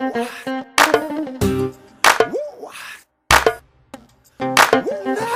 Woo. Woo. Woo.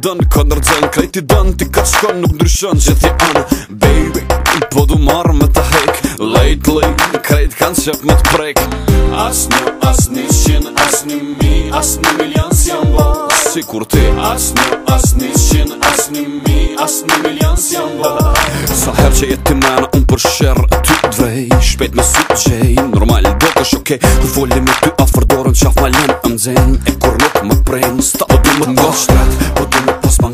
dën Këndër dzen, krejti dën Ti ka shkon nuk ndryshon që thje Baby, po du marrë me të hek Lately, krejt kanë qëp me të prek As një, as një shin, as një mi As një milion si jam Si kur ti As një, as një shin, as një mi As një milion si jam Sa her që jeti mena, unë për shërë Ty të me si të Normal, do kësh okej okay. Të folim e ty afer dorën, qaf malin Më Po o më të ngosht Po du më pos Po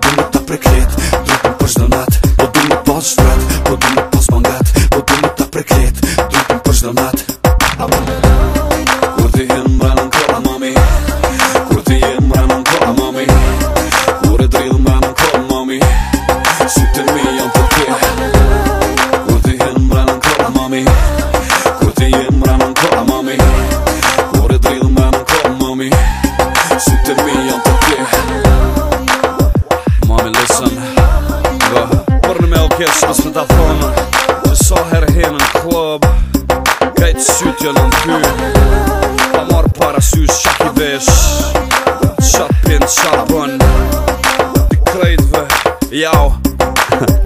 du më të preklet Drupën për nat Po du më pos shtrat Po du më Po du më të preklet Drupën për nat Sytë jë nëm ty Pa marë para sysh që ki vesh Qa pinë qa bën Të Jau eh.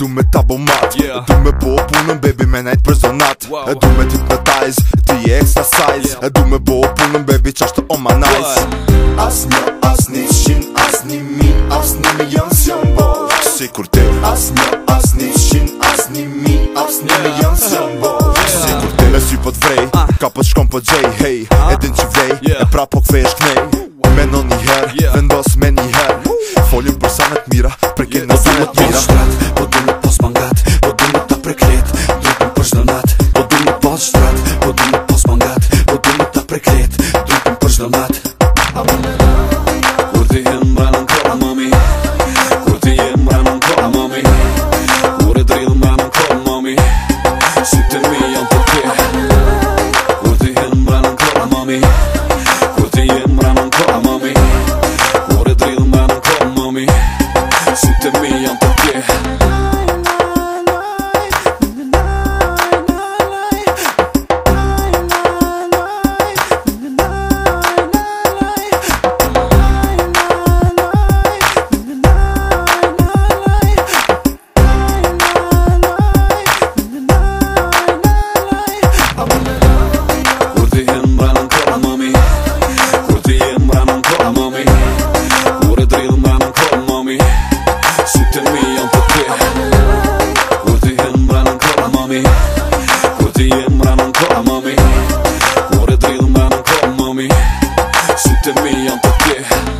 Du me ta bo mat yeah. Du me bo punën baby me najt për zonat Du me hypnotize Ti e extra size Du me bo punën baby qashtë o ma nice yeah. As një, as një shim As një mi, as një milion s'jom bo Si kurte te As një, Ka po të shkom po gjej hej E din që vrej yeah. E pra po këthej është knej Me në një yeah. Vendos me një herë Folim për sanët mira Prek e yeah. në po sanët mira Po shtrat Po du në pos mangat Po du në të preklet Drupin për shdonat Po du në pos shtrat Po du në pos mangat Po du në të preklet Drupin për shdonat Kur dihem Diyeyim ramanko amami C'était mis en papier